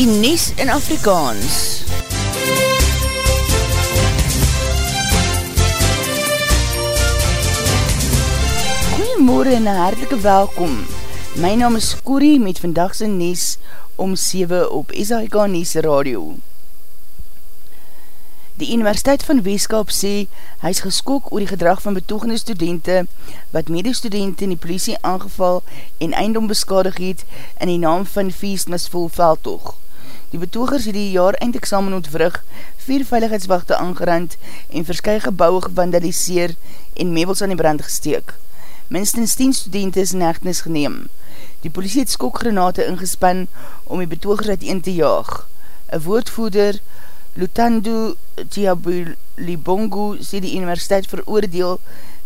die Nies in Afrikaans. Goeiemorgen en hartelike welkom. My naam is Corrie met vandagse Nies om 7 op SHK Nies Radio. Die Universiteit van Weeskap sê, hy is geskok oor die gedrag van betoogende studenten, wat medestudenten in die politie aangeval en eindom beskadig het in die naam van feest misvol veldtoog. Die betoogers het die jaar eindexamen ontwrig, vier veiligheidswachte aangerand en verskye gebouwe gevandaliseer en meubels aan die brand gesteek. Minstens 10 studenten is in hechtenis geneem. Die politie het skokgranate ingespan om die betoogers uiteen te jaag. Een woordvoeder, Lutando Tiabulibongo sê die universiteit veroordeel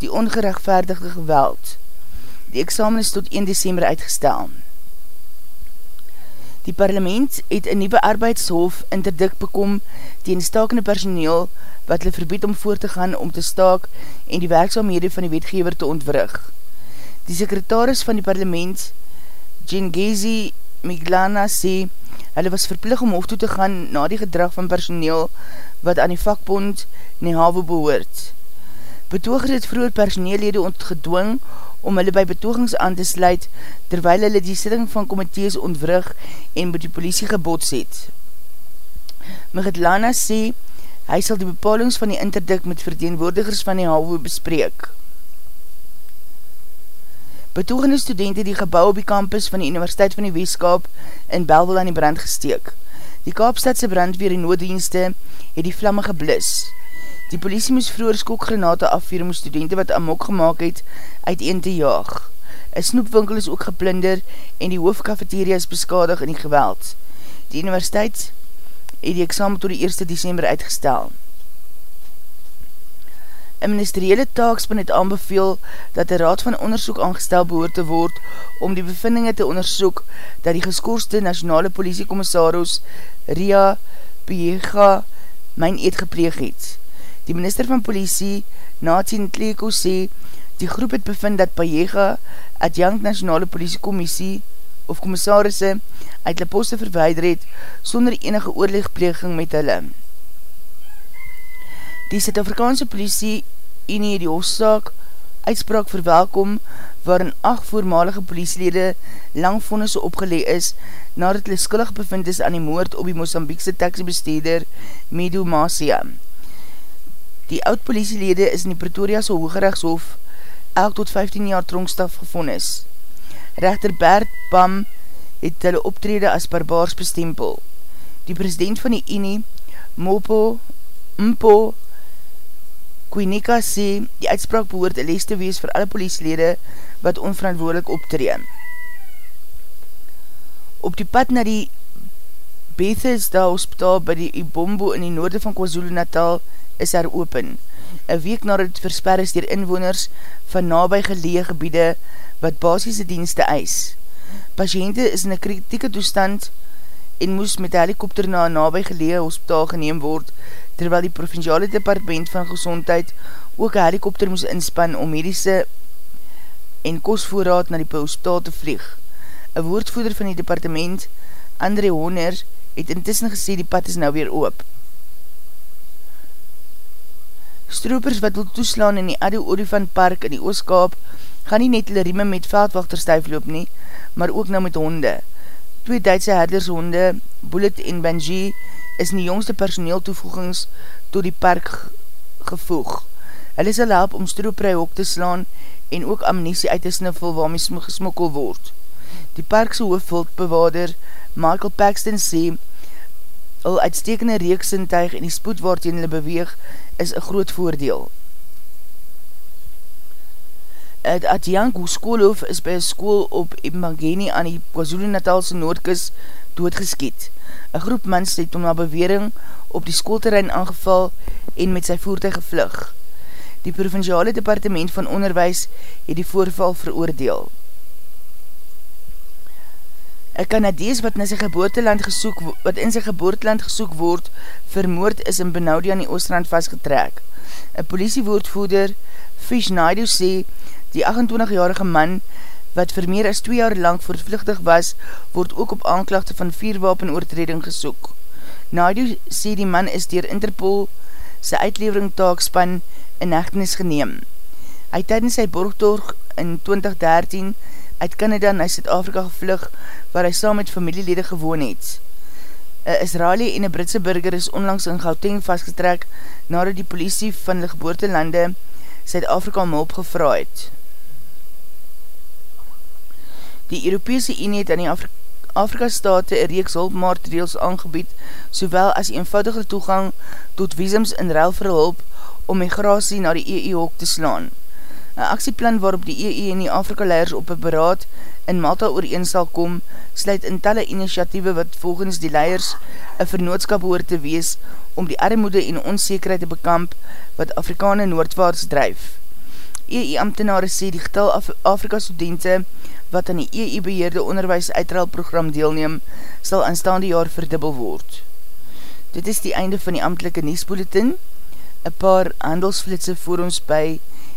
die ongerechtvaardige geweld. Die examen is tot 1 december uitgestel. Die parlement het een nieuwe arbeidshof interdik bekom tegen stakende personeel wat hulle verbied om voort te gaan om te staak en die werkzaamhede van die wetgever te ontwrig. Die sekretaris van die parlement, Gengezi Miglana, sê, Hulle was verplig om hof toe te gaan na die gedrag van personeel wat aan die vakbond Nehavo behoort. Betogers het vroeger personeellede ontgedwing om hulle by betogings aan te sluit terwyl hulle die sitting van komitees ontwrig en met die politie gebots het. Migdlana sê hy sal die bepalings van die interdik met verteenwoordigers van die Nehavo bespreek betogende studenten die gebouw op die campus van die Universiteit van die Weeskap in Belwel aan die brand gesteek. Die Kaapstadse brandweer en nooddienste het die vlamme geblis. Die politie moes vroeger skokgranate afvier om studenten wat amok gemaakt het uit een te jaag. Een snoepwinkel is ook geplinder en die hoofdcafeteria is beskadig in die geweld. Die universiteit het die examen tot die 1 december uitgestel. Een ministeriële taakspan het aanbeveel dat die raad van onderzoek aangestel behoor te word om die bevindinge te onderzoek dat die geskoorste nationale politiekommissaris Ria Piega myn eet gepleeg het. Die minister van politie, Natien Tleko, sê die groep het bevind dat Piega adjunct nationale politiekommissie of kommissarisse uit die poste verweider het sonder enige oorlegpleging met hulle. Die Suid-Afrikaanse politie Unie die hofstaak uitspraak verwelkom waarin acht voormalige politielede langvonnisse opgelee is nadat hulle skullig bevind is aan die moord op die Mozambiekse taxibesteder Medu Masia. Die oud politielede is in die Pretoria's Hooggerechtshof elk tot 15 jaar tronkstaf gevonnis. Rechter Bert Bam het hulle optrede as barbaars bestempel. Die president van die Unie, Mopo, Mpo, Koenika sê, die uitspraak behoort een les te wees vir alle politielede wat onverantwoordelik optreem. Op die pad na die Bethesda hospitaal by die Ibombo in die noorde van KwaZulu Natal is daar open. Een week na het versper is dier inwoners van nabij gelee gebiede wat basisse dienste eis. Patiënte is in een kritieke toestand en moes met helikopter na een nabij gelee hospitaal geneem word terwyl die provinciale departement van gezondheid ook een helikopter moes inspan om medische en kostvoorraad na die hospitaal te vlieg. Een woordvoeder van die departement, André Honner, het intussen gesê die pad is nou weer oop. Stroopers wat wil toeslaan in die Adi Olifant Park in die Ooskaap gaan nie net hulle riemen met veldwachter stuif loop nie, maar ook nou met honde. Twee Duitse herdershonde, Bullet en Benji, is in die jongste personeel toevoegings tot die park gevoeg. Hulle sal help om strooprui hok te slaan en ook ammunisie uit te sniffel waarmee gesmokkel word. Die parkse hoofdwildbewaarder Michael Paxton sê al uitstekende reeksintuig en die spoed waarteen hulle beweeg is een groot voordeel. Het Adjanko skoolhof is by een school op Imageni aan die KwaZulu-Natalse Noordkus doodgeskiet. Een groep mens het om na bewering op die schoolterrein aangeval en met sy voertuig gevlug. Die provinciale departement van onderwijs het die voorval veroordeel. Een Canadees wat, sy geboorteland gesoek, wat in sy geboorteland gesoek word, vermoord is in Benaudi aan die Oostrand vastgetrek. Een politiewoordvoerder, Fish Naidu, sê, die 28-jarige man wat vir meer as 2 jaar lang voortvluchtig was, word ook op aanklachte van vierwapen oortreding gesoek. Naidu sê die man is dier Interpol sy uitlevering taakspan in hechtenis geneem. Hy tydens sy borgtoog in 2013 uit Canada na Zuid-Afrika gevlug waar hy saam met familielede gewoon het. Een Israëlie en een Britse burger is onlangs in Gauteng vastgetrek nadat die politie van die geboortelande Zuid-Afrika om hulp gevra het. Die Europese Unie het aan die Afrika Afrika-state een reeks hulpmaatreels aangebied, sowel as eenvoudige toegang tot visums in ruil vir hulp om migratie na die EU-hok te slaan. Een actieplan waarop die EU en die Afrika-leiders op een beraad in Malta ooreen sal kom, sluit in talle initiatieve wat volgens die leiders een vernootskap hoor te wees om die armoede en onzekerheid te bekamp wat Afrikane noordwaarts drijf. EU-ambtenare sê die getal Af Afrika-studenten wat aan die EU-beheerde onderwijs uitruilprogram deelneem, sal aanstaande jaar verdubbel word. Dit is die einde van die amtelike nieuwsbulletin, een paar handelsflitse voor ons by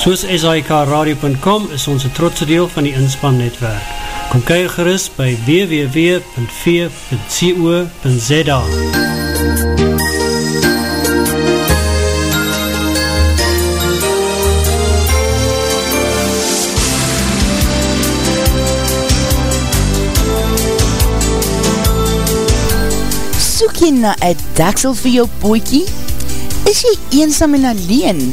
Soos SIK Radio.com is ons een trotse deel van die inspannetwerk. Kom kyk gerust by www.v.co.za soek jy na een daksel vir jou poekie? Is jy eensam en alleen?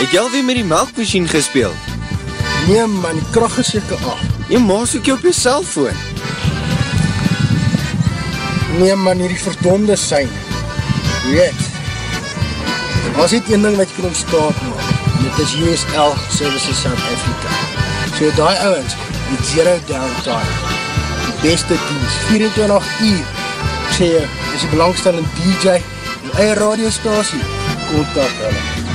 Het jy alweer met die melkmachine gespeeld? Nee man, die kracht is jyke af. Jy maas ook jy op jy cellfoon. Nee man, hier die verdonde sein. Weet, as dit een ding wat jy kan ontstaan maak, dit is USL Services South Africa. So die ouwens, die zero downtime, die beste dienst, 24 uur, ek sê jy, is die belangstellende DJ, die eie radiostasie, kontak hulle.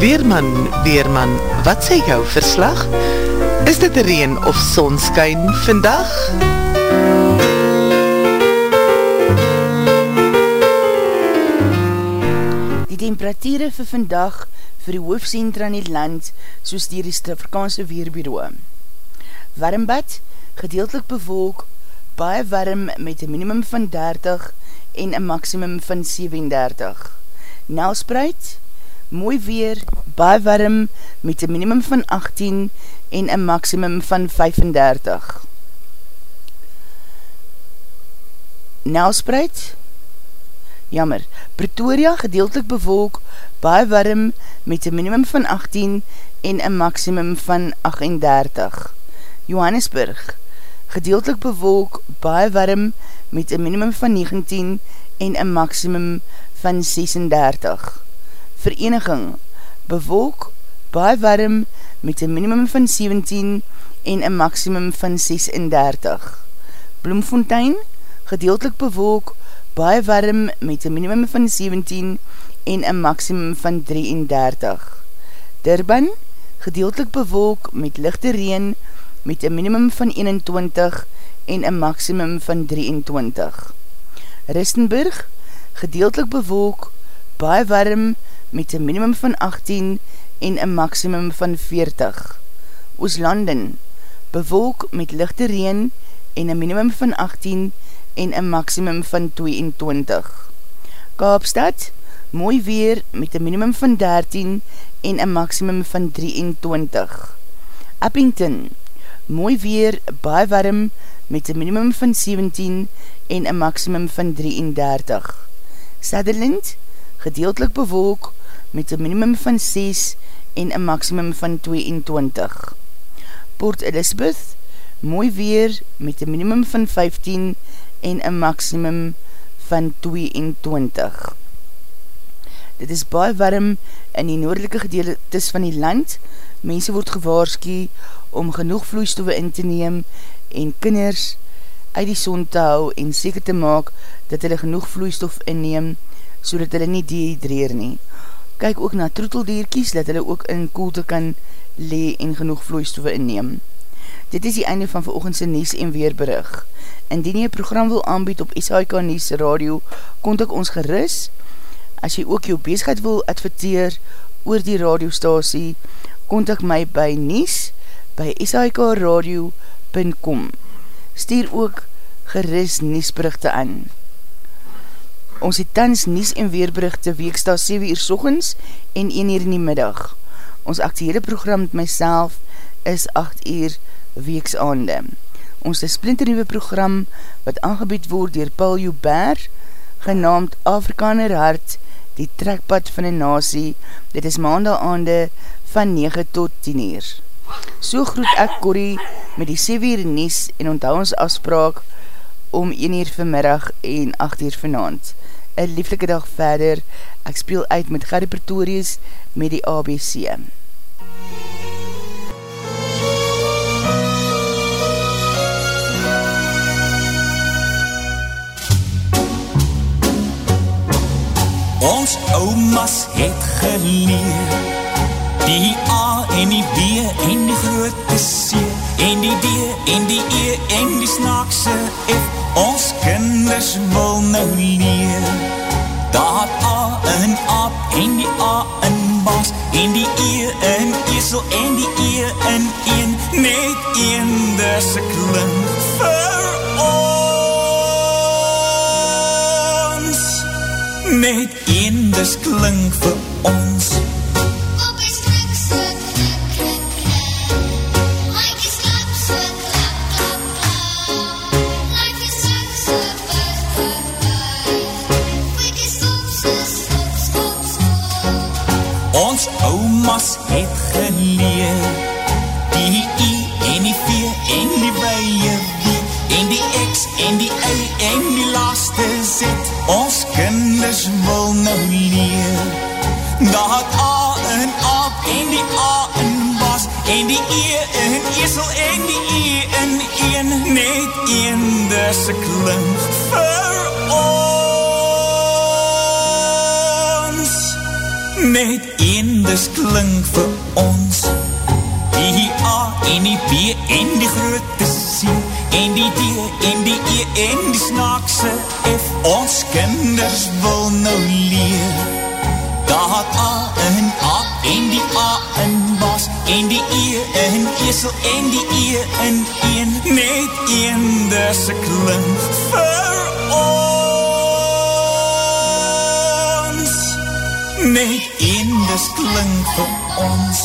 Weerman, Weerman, wat sê jou verslag? Is dit reen of sonskyn vandag? Die temperatuur vir vandag vir die hoofdcentra in die land soos dier die Strafrikaanse Weerbureau. Warmbad, gedeeltelik bewolk, baie warm met een minimum van 30 en een maximum van 37. Nelspreid, mooi weer, baie warm met een minimum van 18 en een maximum van 35. Nelspreid, jammer, Pretoria gedeeltelik bewolk, baie warm met een minimum van 18 en een maximum van 38. Johannesburg, gedeeltelik bewolk, baie warm met een minimum van 19 en een maximum van 36 vereniging, bewolk, baie warm, met een minimum van 17 en een maximum van 36. Bloemfontein, gedeeltelik bewolk, baie warm, met een minimum van 17 en een maximum van 33. Durban, gedeeltelik bewolk, met lichte reen, met een minimum van 21 en een maximum van 23. Ristenburg, gedeeltelik bewolk, baie warm, met met een minimum van 18 en een maximum van 40. Ooslanden, bewolk met lichte reen en een minimum van 18 en een maximum van 22. Kaapstad, mooi weer met een minimum van 13 en een maximum van 23. Uppington, mooi weer, baie warm met een minimum van 17 en een maximum van 33. Sutherland, gedeeltelik bewolk met een minimum van 6 en een maximum van 22. Port Elizabeth, mooi weer met een minimum van 15 en een maximum van 22. Dit is baie warm in die noordelike gedeeltes van die land. Mense word gewaarski om genoeg vloeistoffe in te neem en kinders uit die son te hou en seker te maak dat hulle genoeg vloeistof inneem so dat hulle nie dehydreer nie kyk ook na troeteldierkies, dat hulle ook in koelte kan lee en genoeg vloeistoffe inneem. Dit is die einde van veroogendse Nies en Weerberig. Indien jy program wil aanbied op SHK Nies Radio, kontak ons geris. As jy ook jou bezigheid wil adverteer oor die radiostasie, kontak my by Nies by shkradio.com. Stuur ook geris Niesberichte aan. Ons het tans Nies en Weerberichte weeksta 7 uur sochens en 1 uur in die middag. Ons actiehede program met myself is 8 uur weeksaande. Ons is splinternieuwe program wat aangebied word dier Paul Joubert, genaamd Afrikaner Hart, die trekpad van die nasie. Dit is maandag aande van 9 tot 10 uur. So groet ek Corrie met die 7 uur Nies en onthou ons afspraak om 1 uur vanmiddag en 8 uur vanavond een lieflike dag verder. Ek speel uit met Gary Pretorius met die ABC. Ons oumas het geleer Die A en die B en die grote C En die D en die E en die snaakse F Ons kinders wil nou leer Daar A in aap en die A in baas En die E in esel en die E in een Net een ek klink vir ons. Net een dis klink vir ons Ons een dis klink vir ons. Net een dis klink vir ons. Die A en die B en die grote C en die D en die E en die snaakse F. Ons kinders wil nou leer. Daar A in A en die A in Bas en die E in Esel en die E in een. Net een dis klink vir ons. Net een dis klink vir ons